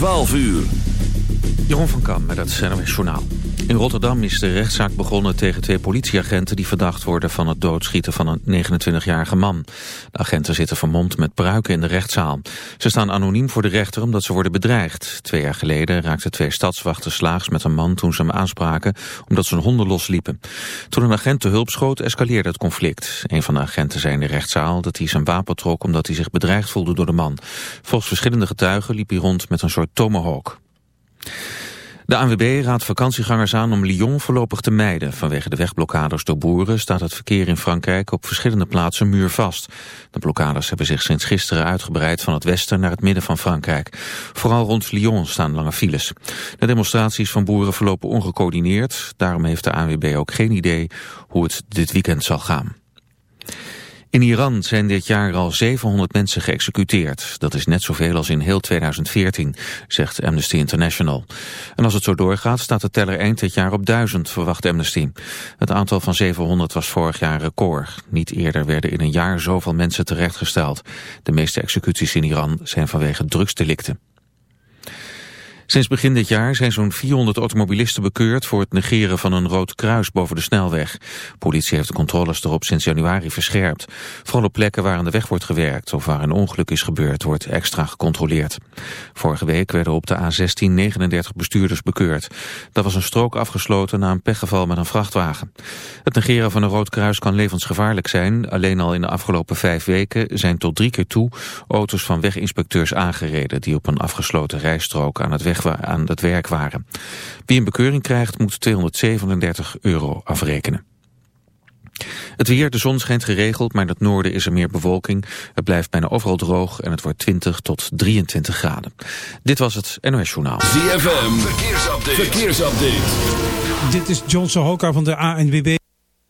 12 uur. Jeroen van Kam met het NOS Journaal. In Rotterdam is de rechtszaak begonnen tegen twee politieagenten... die verdacht worden van het doodschieten van een 29-jarige man. De agenten zitten vermomd met pruiken in de rechtszaal. Ze staan anoniem voor de rechter omdat ze worden bedreigd. Twee jaar geleden raakten twee stadswachten slaags met een man... toen ze hem aanspraken omdat zijn honden losliepen. Toen een agent te hulp schoot, escaleerde het conflict. Een van de agenten zei in de rechtszaal dat hij zijn wapen trok... omdat hij zich bedreigd voelde door de man. Volgens verschillende getuigen liep hij rond met een soort tomahawk. De ANWB raadt vakantiegangers aan om Lyon voorlopig te mijden. Vanwege de wegblokkades door boeren staat het verkeer in Frankrijk op verschillende plaatsen muurvast. De blokkades hebben zich sinds gisteren uitgebreid van het westen naar het midden van Frankrijk. Vooral rond Lyon staan lange files. De demonstraties van boeren verlopen ongecoördineerd. Daarom heeft de ANWB ook geen idee hoe het dit weekend zal gaan. In Iran zijn dit jaar al 700 mensen geëxecuteerd. Dat is net zoveel als in heel 2014, zegt Amnesty International. En als het zo doorgaat staat de teller eind dit jaar op 1000, verwacht Amnesty. Het aantal van 700 was vorig jaar record. Niet eerder werden in een jaar zoveel mensen terechtgesteld. De meeste executies in Iran zijn vanwege drugsdelicten. Sinds begin dit jaar zijn zo'n 400 automobilisten bekeurd voor het negeren van een rood kruis boven de snelweg. Politie heeft de controles erop sinds januari verscherpt. Vooral op plekken waar aan de weg wordt gewerkt of waar een ongeluk is gebeurd wordt extra gecontroleerd. Vorige week werden op de A16 39 bestuurders bekeurd. Dat was een strook afgesloten na een pechgeval met een vrachtwagen. Het negeren van een rood kruis kan levensgevaarlijk zijn. Alleen al in de afgelopen vijf weken zijn tot drie keer toe auto's van weginspecteurs aangereden die op een afgesloten rijstrook aan het weg aan het werk waren. Wie een bekeuring krijgt moet 237 euro afrekenen. Het weer, de zon schijnt geregeld, maar in het noorden is er meer bewolking. Het blijft bijna overal droog en het wordt 20 tot 23 graden. Dit was het NOS Journaal. ZFM, verkeersupdate. verkeersupdate. Dit is John Sohoka van de ANWB.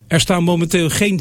Er staan momenteel geen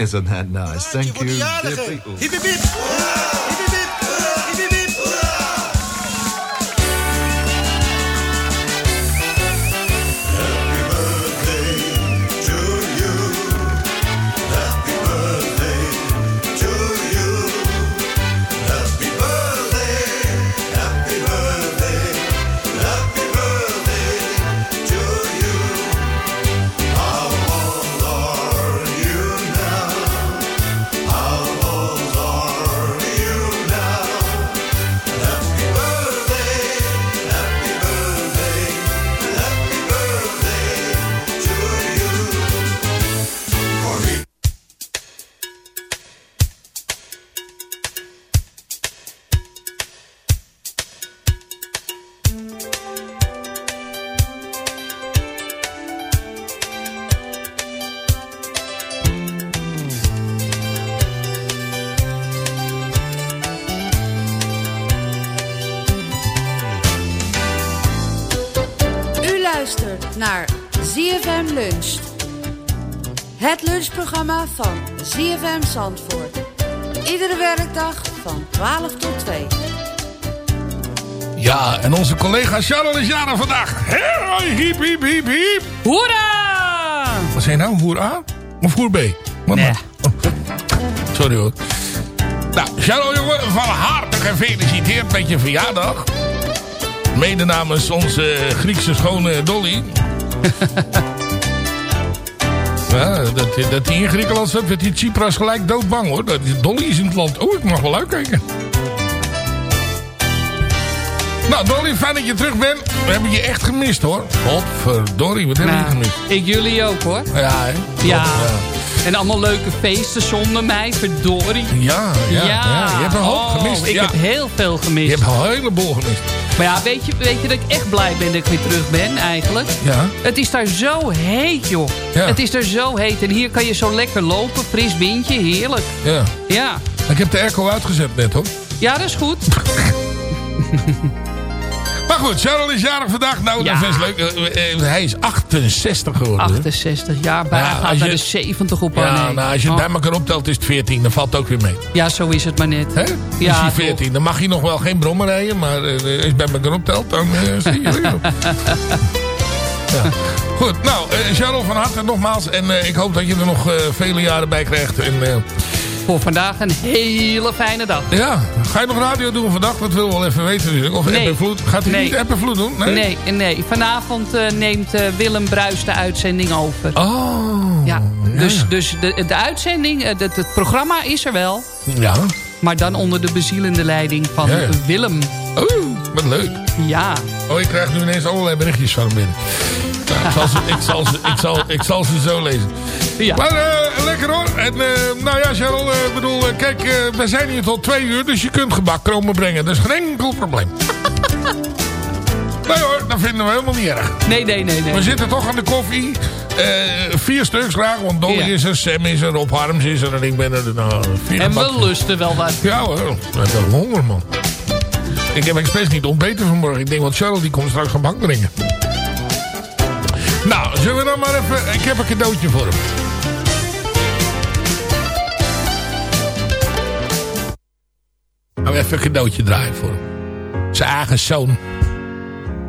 Isn't that nice? Thank you, dear people. Hip, hip, hip. Van ZFM Zandvoort. Iedere werkdag van 12 tot 2. Ja, en onze collega Charles is jarig vandaag. Hey, hiep, hiep, hiep, hiep. Hoera! Wat zei je nou? Hoera? Of hoer B? Nee. nou? Oh. Sorry hoor. Nou, Charles jongen, van harte gefeliciteerd met je verjaardag. Mede namens onze Griekse schone Dolly. ja, dat, dat die in Griekenland zat, werd die Tsipras gelijk doodbang hoor. Dat Dolly is in het land. Oh, ik mag wel uitkijken. Nou, Dolly, fijn dat je terug bent. We hebben je echt gemist hoor. Godverdorie, wat hebben we je Nou, gemist? ik jullie ook hoor. Ja, hè? Ja. ja. En allemaal leuke feesten zonder mij, verdorie. Ja, ja, ja. Je hebt een hoop Oh, gemist. Ik heb heel veel Je gemist. hebt een heleboel gemist. Maar ja, weet je, weet je dat ik echt blij ben dat ik weer terug ben eigenlijk? Ja. Het is daar zo heet, joh. Ja. Het is daar zo heet. En hier kan je zo lekker lopen, fris windje, heerlijk. Ja. Ja, Ik heb de airco uitgezet net hoor. ja dat is goed. Goed, Charles is jarig vandaag. Nou, Ja. dat is leuk. Eh, eh, hij is 68 geworden. 68 jaar, bijna Ja, gaat naar je- de 70 op. Ja, nee. nou, als je het Oh. bij elkaar optelt is het 14. Dan valt het ook weer mee. Ja, zo is het maar net. Hè? Ja, is hij toch. 14. Dan mag hij nog wel geen brommer rijden. Maar eh, als bij elkaar optelt, dan zie je weer. ja. Goed, nou, Charles van harte nogmaals. En ik hoop dat je er nog vele jaren bij krijgt. En, Voor vandaag een hele fijne dag. ja, ga je nog radio doen vandaag? Dat willen we wel even weten natuurlijk. Of Nee. Vloed. Gaat hij Nee. niet App Vloed doen? Nee, nee. Vanavond eh, neemt eh, Willem Bruis de uitzending over. Oh. Ja, dus, dus de, de uitzending, eh, het, het programma is er wel. Ja. Maar dan onder de bezielende leiding van Ja, ja. Willem. Oeh, wat leuk. Ja. Oh, ik krijg nu ineens allerlei berichtjes van hem binnen. Ik, zal ze, ik, zal ze, ik, zal, ik zal ze zo lezen. ja. Maar eh, lekker hoor. En eh, nou ja, Cheryl, eh, bedoel, eh, kijk, we zijn hier tot twee uur, dus je kunt gebak komen brengen. Dat is geen enkel probleem. nee hoor, dat vinden we helemaal niet erg. Nee, nee, nee, nee. We zitten toch aan de koffie. Vier stuks graag, want Dolly Ja. is er, Sam is er, Rob Harms is er en ik ben er. Nou, vier En we lusten wel wat. Ja hoor, we hebben honger man. Ik heb expres niet ontbeten vanmorgen. Ik denk, want Charles die komt straks gebak brengen. Nou, zullen we dan maar even... Ik heb een cadeautje voor hem. Nou, even een cadeautje draaien voor hem. Zijn eigen zoon.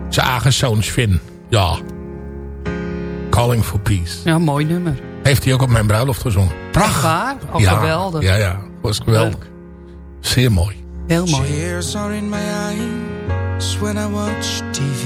Zijn eigen zoon Sven. Ja. Calling for Peace. Ja, mooi nummer. Heeft hij ook op mijn bruiloft gezongen. Echt waar? Oh, ja, geweldig. Ja, ja. Was geweldig. Leuk. Zeer mooi. Heel mooi. Tears are in my eyes when I watch TV.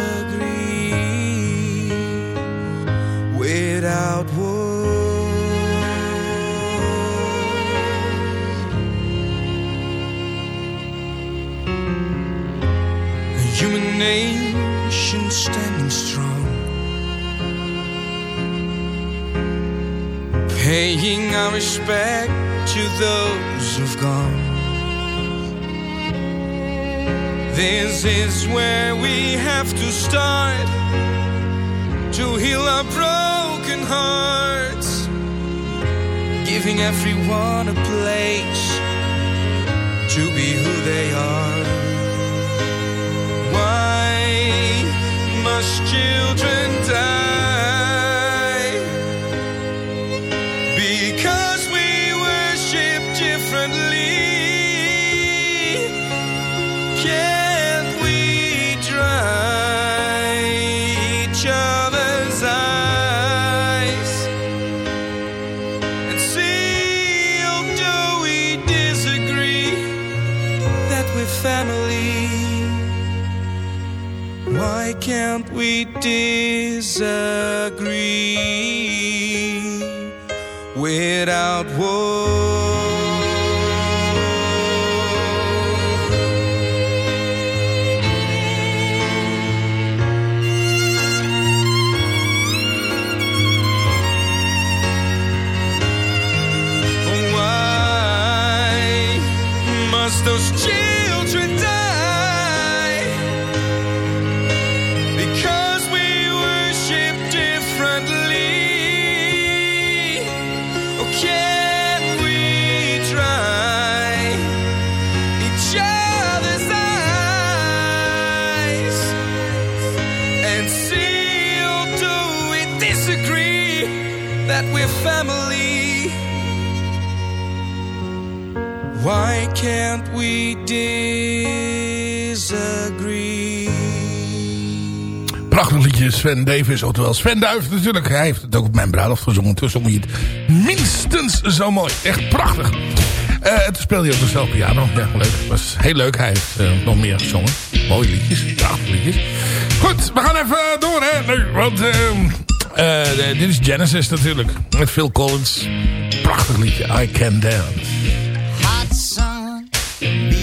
nation standing strong, paying our respect to those who've gone. This is where we have to start to heal our broken hearts, giving everyone a place to be who they are. Must children die? Because Sven Davis, oftewel Sven Duif natuurlijk. Hij heeft het ook op mijn bruiloft gezongen. Dus toen zong je het minstens zo mooi. Echt prachtig. Uh, toen speelde hij ook nog zelf piano. Ja, leuk. was heel leuk. Hij heeft eh, nog meer gezongen. Mooie liedjes. Prachtige liedjes. Goed, we gaan even eh, door, hè. Nu, want dit is Genesis natuurlijk. Met Phil Collins. Prachtig liedje. I Can Dance. Hot sun.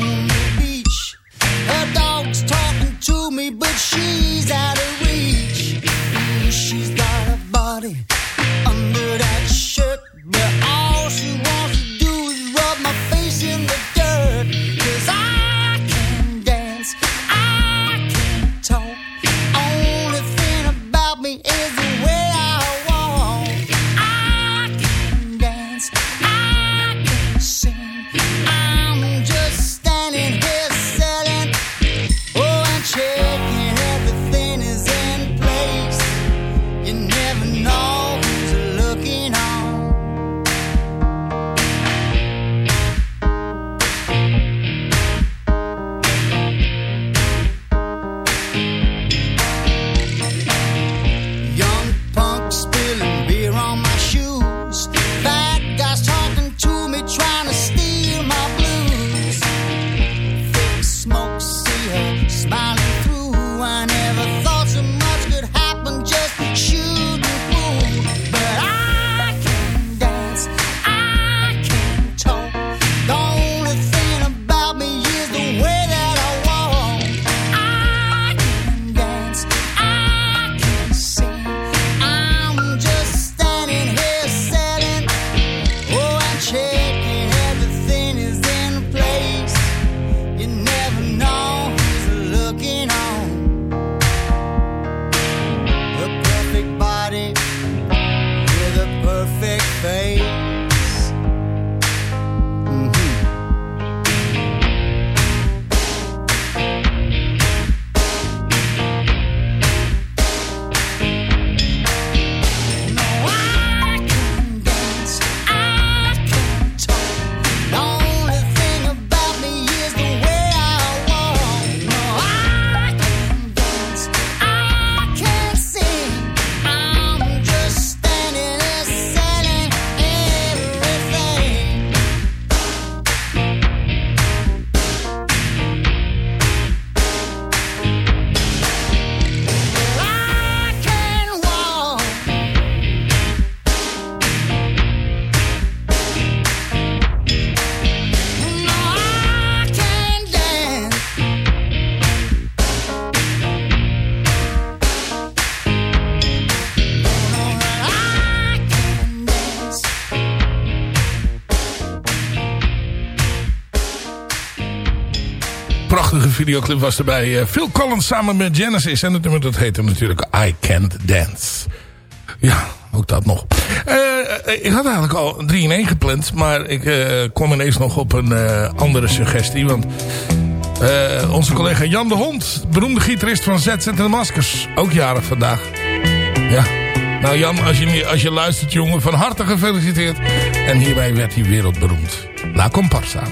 on the beach. Her dog's talking to me, but she's out of videoclip was erbij eh, Phil Collins samen met Genesis. En het nummer dat heette natuurlijk I Can't Dance. Ja, ook dat nog. Eh, eh, ik had eigenlijk al 3 in 1 gepland. Maar ik kwam ineens nog op een andere suggestie. Want onze collega Jan de Hond, beroemde gitarist van ZZ en de Maskers. Ook jarig vandaag. Ja. Nou Jan, als je, als je luistert jongen, van harte gefeliciteerd. En hierbij werd hij wereldberoemd. La Comparsa.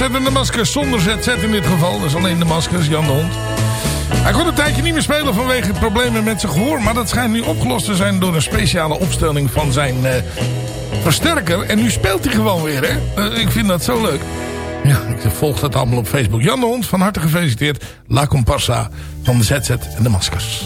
ZZ en de maskers. Zonder ZZ in dit geval. Dus alleen de maskers, Jan de Hond. Hij kon een tijdje niet meer spelen vanwege problemen met zijn gehoor. Maar dat schijnt nu opgelost te zijn door een speciale opstelling van zijn uh, versterker. En nu speelt hij gewoon weer, hè. Uh, ik vind dat zo leuk. Ja, ik volg dat allemaal op Facebook. Jan de Hond, van harte gefeliciteerd. La Comparsa van de ZZ en de Maskers.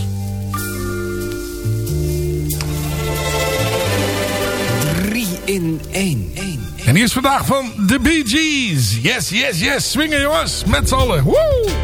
3 in 1. En die is vandaag van The Bee Gees. Yes, yes, yes. Swingen jongens. Met z'n allen. Woe!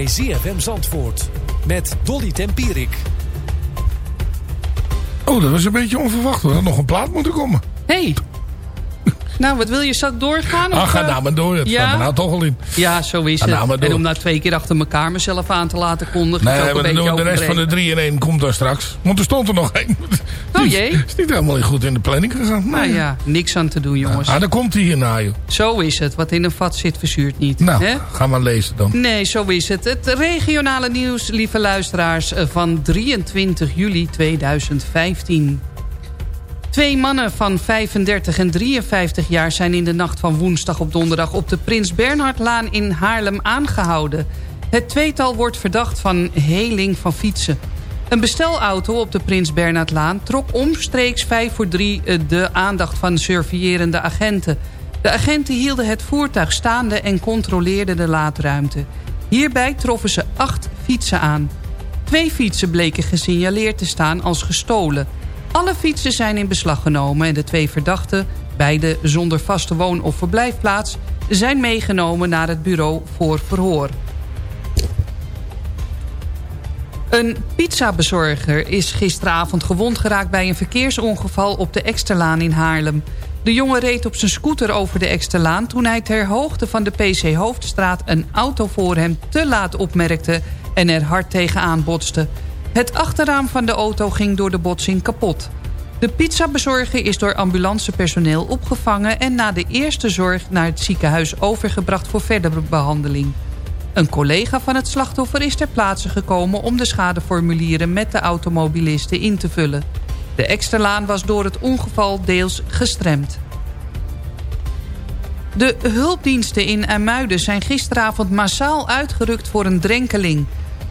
Bij ZFM Zandvoort. Met Dolly Tempierik. Oh, dat was een beetje onverwacht. Er had nog een plaat moeten komen. Hey. Nou, wat wil je? Zal ik doorgaan? Ah, of, ga eh? nou maar door. Het Ja? staat er nou toch al in. Ja, zo is Ga het. nou maar door. en om nou twee keer achter elkaar mezelf aan te laten kondigen... Nee, ook maar een we de rest van de overdreven. 3 in 1 komt daar straks. Want er stond er nog één. Oh jee. Is niet helemaal goed in de planning gegaan. Nou ja, niks aan te doen, jongens. Ah, dan komt hij hierna, joh. Zo is het. Wat in een vat zit, verzuurt niet. Nou, hè? ga maar lezen dan. Nee, zo is het. Het regionale nieuws, lieve luisteraars, eh, van 23 juli 2015. Twee mannen van 35 en 53 jaar zijn in de nacht van woensdag op donderdag... op de Prins Bernhardlaan in Haarlem aangehouden. Het tweetal wordt verdacht van heling van fietsen. Een bestelauto op de Prins Bernhardlaan trok omstreeks 5 voor 3 eh, de aandacht van surveillerende agenten. De agenten hielden het voertuig staande en controleerden de laadruimte. Hierbij troffen ze acht fietsen aan. Twee fietsen bleken gesignaleerd te staan als gestolen. Alle fietsen zijn in beslag genomen en de twee verdachten, beide zonder vaste woon- of verblijfplaats, zijn meegenomen naar het bureau voor verhoor. Een pizzabezorger is gisteravond gewond geraakt bij een verkeersongeval op de Eksterlaan in Haarlem. De jongen reed op zijn scooter over de Eksterlaan toen hij ter hoogte van de PC Hoofdstraat een auto voor hem te laat opmerkte en er hard tegenaan botste. Het achterraam van de auto ging door de botsing kapot. De pizzabezorger is door ambulancepersoneel opgevangen... en na de eerste zorg naar het ziekenhuis overgebracht voor verdere behandeling. Een collega van het slachtoffer is ter plaatse gekomen... om de schadeformulieren met de automobilisten in te vullen. De extralaan was door het ongeval deels gestremd. De hulpdiensten in IJmuiden zijn gisteravond massaal uitgerukt voor een drenkeling.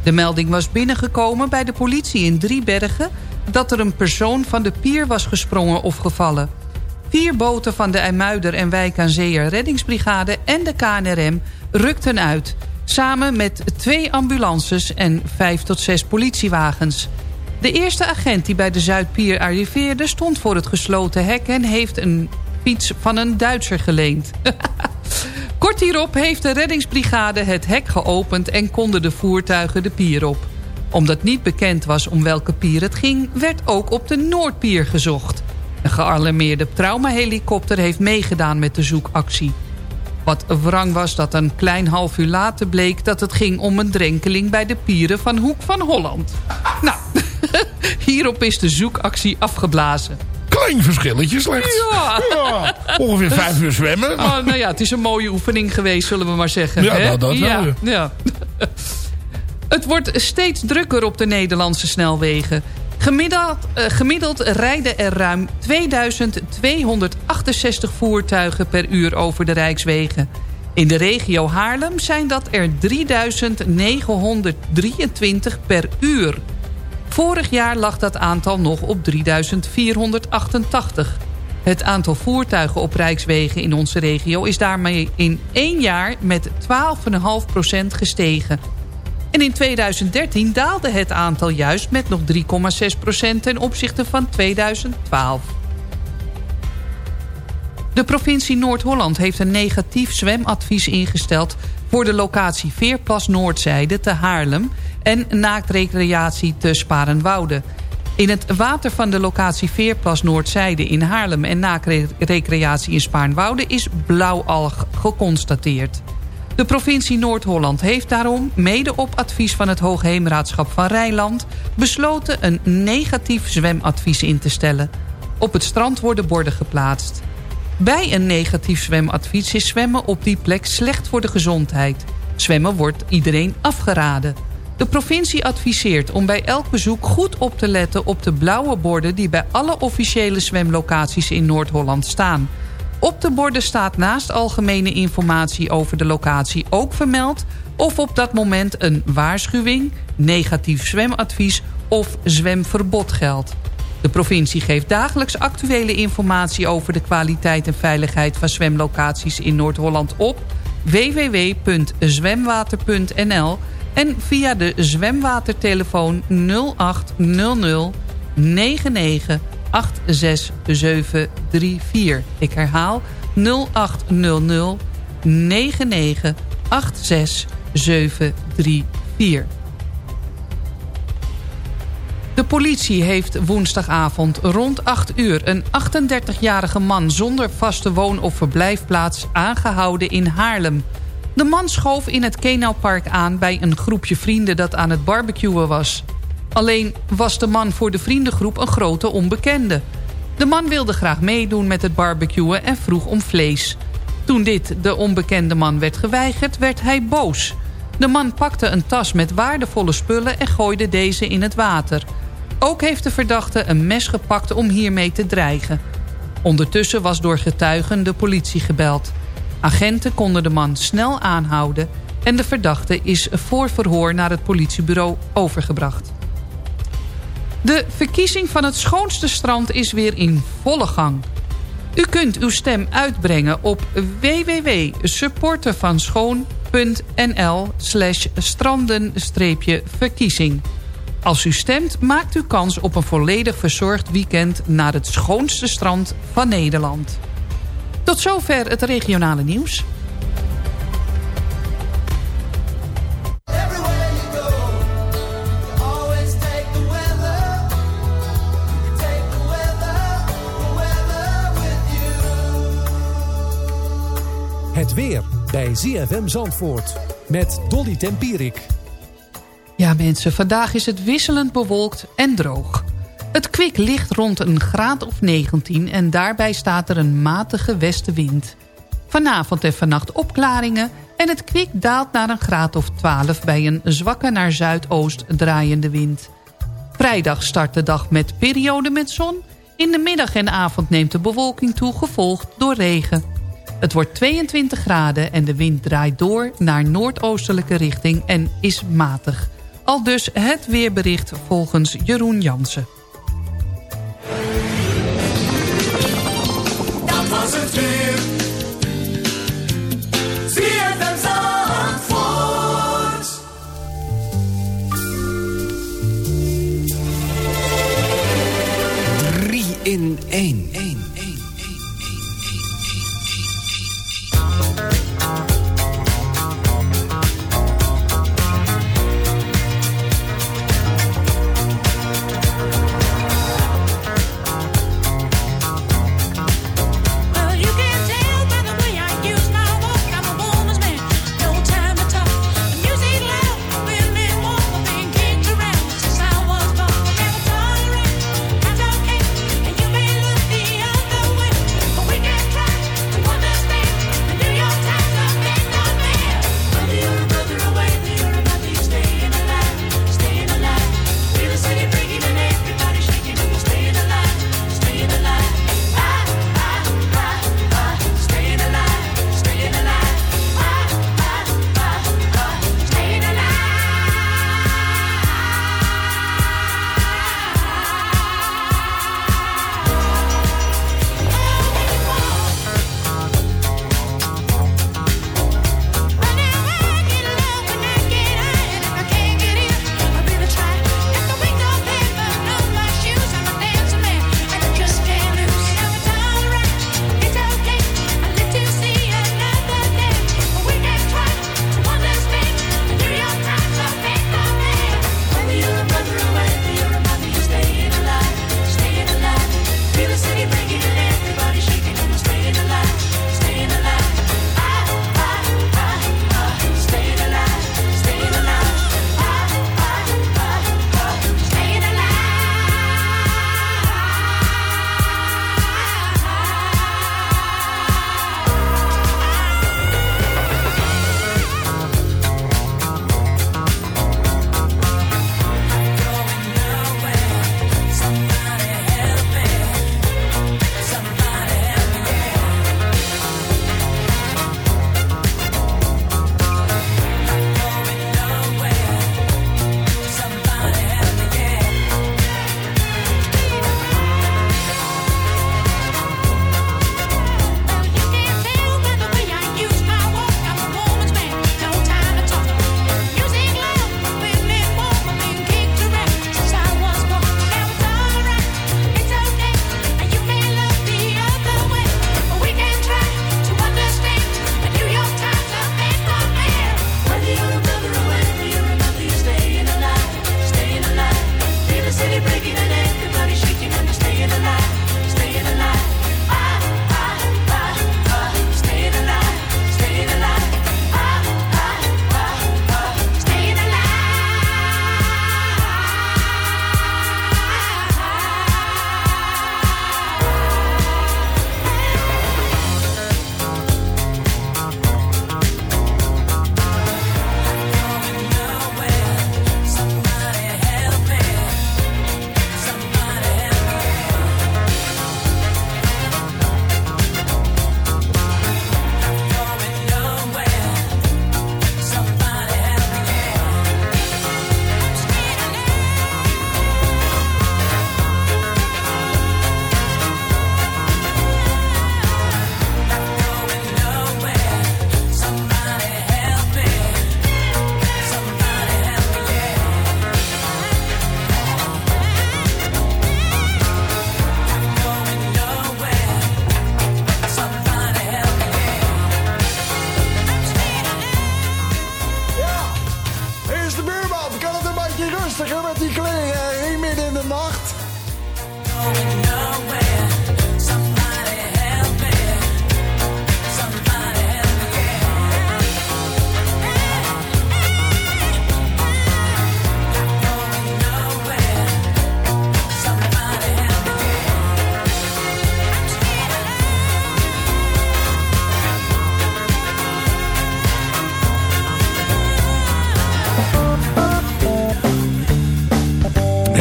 De melding was binnengekomen bij de politie in Driebergen... dat er een persoon van de pier was gesprongen of gevallen. Vier boten van de IJmuider en Wijk aan Zeeër reddingsbrigade en de KNRM rukten uit... samen met twee ambulances en vijf tot zes politiewagens. De eerste agent die bij de Zuidpier arriveerde... stond voor het gesloten hek en heeft een fiets van een Duitser geleend. Kort hierop heeft de reddingsbrigade het hek geopend... en konden de voertuigen de pier op. Omdat niet bekend was om welke pier het ging... werd ook op de Noordpier gezocht. Een gealarmeerde traumahelikopter heeft meegedaan met de zoekactie. Wat wrang was dat een klein half uur later bleek... dat het ging om een drenkeling bij de pieren van Hoek van Holland. Nou, hierop is de zoekactie afgeblazen. Klein verschilletje slechts. Ja. Ja, ongeveer vijf uur zwemmen. Oh, nou ja, het is een mooie oefening geweest, zullen we maar zeggen. Ja, hè? nou, dat wel, ja, ja. ja. Het wordt steeds drukker op de Nederlandse snelwegen. Gemiddeld, eh, gemiddeld rijden er ruim 2268 voertuigen per uur over de Rijkswegen. In de regio Haarlem zijn dat er 3923 per uur. Vorig jaar lag dat aantal nog op 3488. Het aantal voertuigen op Rijkswegen in onze regio is daarmee in één jaar met 12,5% gestegen. En in 2013 daalde het aantal juist met nog 3,6% ten opzichte van 2012. De provincie Noord-Holland heeft een negatief zwemadvies ingesteld... voor de locatie Veerplas Noordzijde te Haarlem... en naaktrecreatie te Sparenwoude. In het water van de locatie Veerplas Noordzijde in Haarlem... en naaktrecreatie in Spaarnwoude is blauwalg geconstateerd. De provincie Noord-Holland heeft daarom, mede op advies van het Hoogheemraadschap van Rijnland... besloten een negatief zwemadvies in te stellen. Op het strand worden borden geplaatst. Bij een negatief zwemadvies is zwemmen op die plek slecht voor de gezondheid. Zwemmen wordt iedereen afgeraden. De provincie adviseert om bij elk bezoek goed op te letten op de blauwe borden... die bij alle officiële zwemlocaties in Noord-Holland staan. Op de borden staat naast algemene informatie over de locatie ook vermeld... of op dat moment een waarschuwing, negatief zwemadvies of zwemverbod geldt. De provincie geeft dagelijks actuele informatie over de kwaliteit en veiligheid van zwemlocaties in Noord-Holland op www.zwemwater.nl en via de zwemwatertelefoon 0800 99 86734. Ik herhaal 0800 99 86734. 734. De politie heeft woensdagavond rond 8 uur... een 38-jarige man zonder vaste woon- of verblijfplaats aangehouden in Haarlem. De man schoof in het Kenaupark aan bij een groepje vrienden dat aan het barbecuen was. Alleen was de man voor de vriendengroep een grote onbekende. De man wilde graag meedoen met het barbecuen en vroeg om vlees. Toen dit de onbekende man werd geweigerd, werd hij boos. De man pakte een tas met waardevolle spullen en gooide deze in het water. Ook heeft de verdachte een mes gepakt om hiermee te dreigen. Ondertussen was door getuigen de politie gebeld. Agenten konden de man snel aanhouden... en de verdachte is voor verhoor naar het politiebureau overgebracht. De verkiezing van het schoonste strand is weer in volle gang. U kunt uw stem uitbrengen op www.supportervanschoon.nl slash stranden-verkiezing. Als u stemt, maakt u kans op een volledig verzorgd weekend... naar het schoonste strand van Nederland. Tot zover het regionale nieuws. Het weer bij ZFM Zandvoort met Dolly Tempierik. Ja mensen, vandaag is het wisselend bewolkt en droog. Het kwik ligt rond een graad of 19 en daarbij staat er een matige westenwind. Vanavond en vannacht opklaringen en het kwik daalt naar een graad of 12 bij een zwakke naar zuidoost draaiende wind. Vrijdag start de dag met periode met zon. In de middag en avond neemt de bewolking toe, gevolgd door regen. Het wordt 22 graden en de wind draait door naar noordoostelijke richting en is matig. Al dus het weerbericht volgens Jeroen Jansen. In één.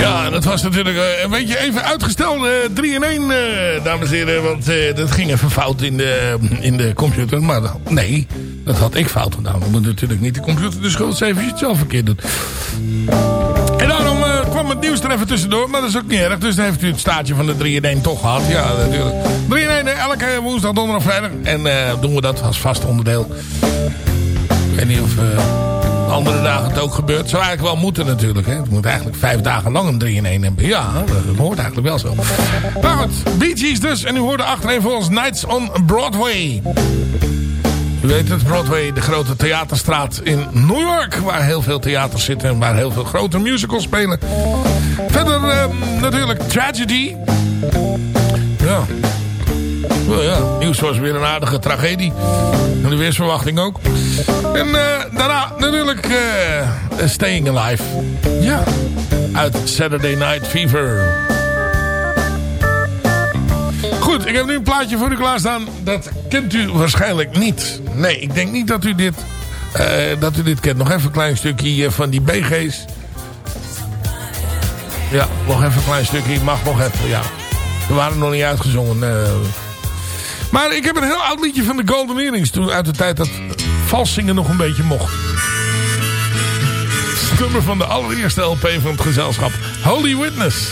Ja, dat was natuurlijk eh, een beetje even uitgesteld. eh 3 in 1, eh, dames en heren. Want eh, dat ging even fout in de, in de computer. Maar nee, dat had ik fout gedaan. Dan moet natuurlijk niet de computer de schuld het zelf verkeerd doet. En daarom eh, kwam het nieuws er even tussendoor. Maar dat is ook niet erg. Dus dan heeft u het staartje van de 3 in 1 toch gehad. Ja, natuurlijk. 3 in 1 eh, elke woensdag, donderdag, vrijdag. En eh, doen we dat als vast onderdeel. Ik weet niet of... eh, andere dagen het ook gebeurt. Zou eigenlijk wel moeten natuurlijk. Hè? Het moet eigenlijk vijf dagen lang een 3 in 1 hebben. Ja, dat hoort eigenlijk wel zo. Maar goed, Bee Gees dus. En u hoorde achterin voor ons Nights on Broadway. U weet het, Broadway, de grote theaterstraat in New York. Waar heel veel theaters zitten en waar heel veel grote musicals spelen. Verder ehm, natuurlijk Tragedy. Ja. Ja, nieuws was weer een aardige tragedie. En de weersverwachting ook. En eh, daarna natuurlijk eh, Staying Alive. Ja, uit Saturday Night Fever. Goed, ik heb nu een plaatje voor u klaarstaan. Dat kent u waarschijnlijk niet. Nee, ik denk niet dat u dit, eh, dat u dit kent. Nog even een klein stukje van die BG's. Ja, nog even een klein stukje. Mag nog even, ja. Ze waren nog niet uitgezongen. Maar ik heb een heel oud liedje van de Golden Earrings. Toen uit de tijd dat vals zingen nog een beetje mocht. Het nummer van de allereerste LP van het gezelschap. Holy Witness.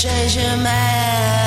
treasure map.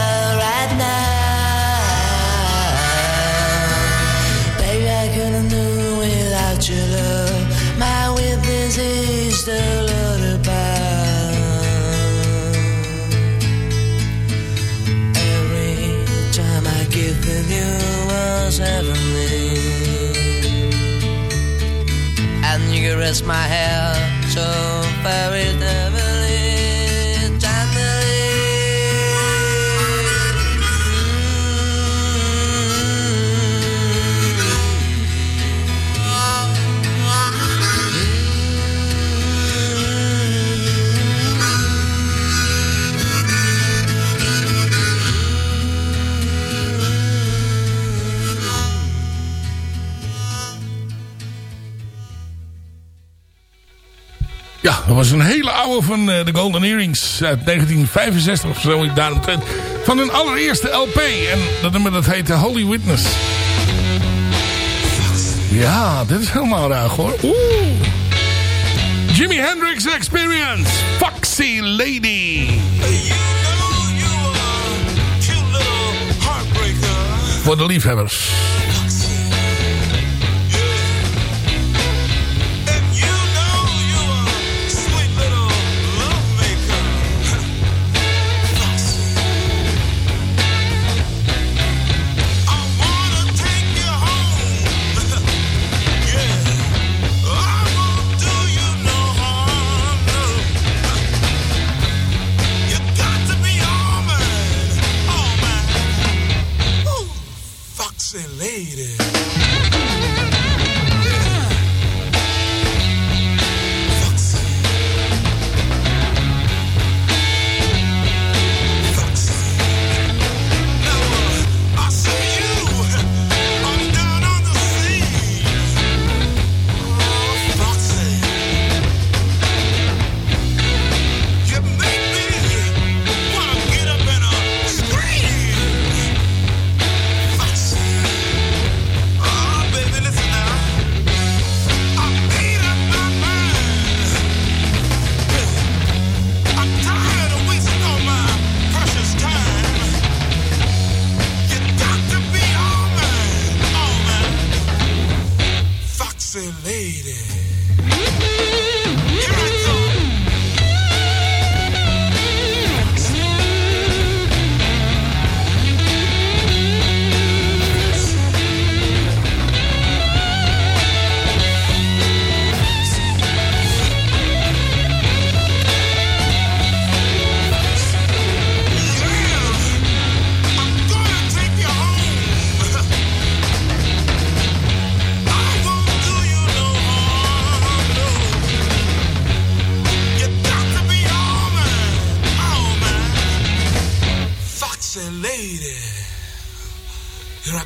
Was een hele oude van eh, de Golden Earrings uit 1965 of zo. ik Daaromtrent. Van hun allereerste LP. En dat nummer dat heette Holy Witness. Ja, dit is helemaal raar hoor. Oeh. Jimi Hendrix Experience. Foxy Lady. Voor de liefhebbers.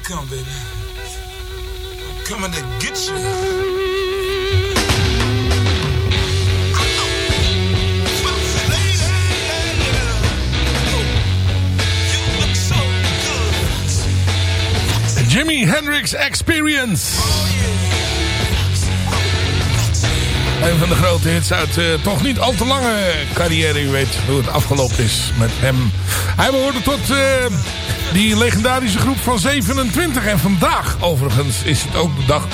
Come, baby. I'm coming to get you. Jimi Hendrix Experience. Een van de grote hits uit eh, toch niet al te lange carrière. U weet hoe het afgelopen is met hem. Hij behoorde tot eh, die legendarische groep van 27. En vandaag overigens is het ook de dag...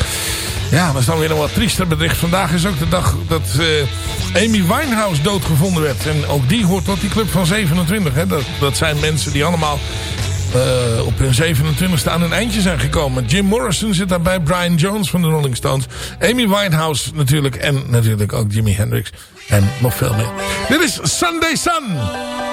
Ja, dat is dan weer een wat triester bericht. Vandaag is ook de dag dat eh, Amy Winehouse doodgevonden werd. En ook die hoort tot die club van 27. Hè. Dat, dat zijn mensen die allemaal eh, op hun 27ste aan een eindje zijn gekomen. Jim Morrison zit daarbij, Brian Jones van de Rolling Stones, Amy Winehouse natuurlijk en natuurlijk ook Jimi Hendrix en nog veel meer. Dit is Sunday Sun.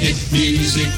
get music,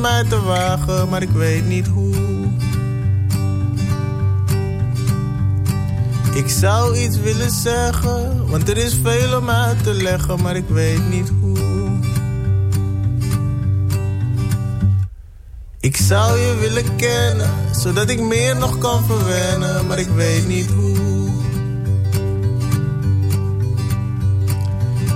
mij te wagen, maar ik weet niet hoe. Ik zou iets willen zeggen, want er is veel om uit te leggen, maar ik weet niet hoe. Ik zou je willen kennen, zodat ik meer nog kan verwennen, maar ik weet niet hoe.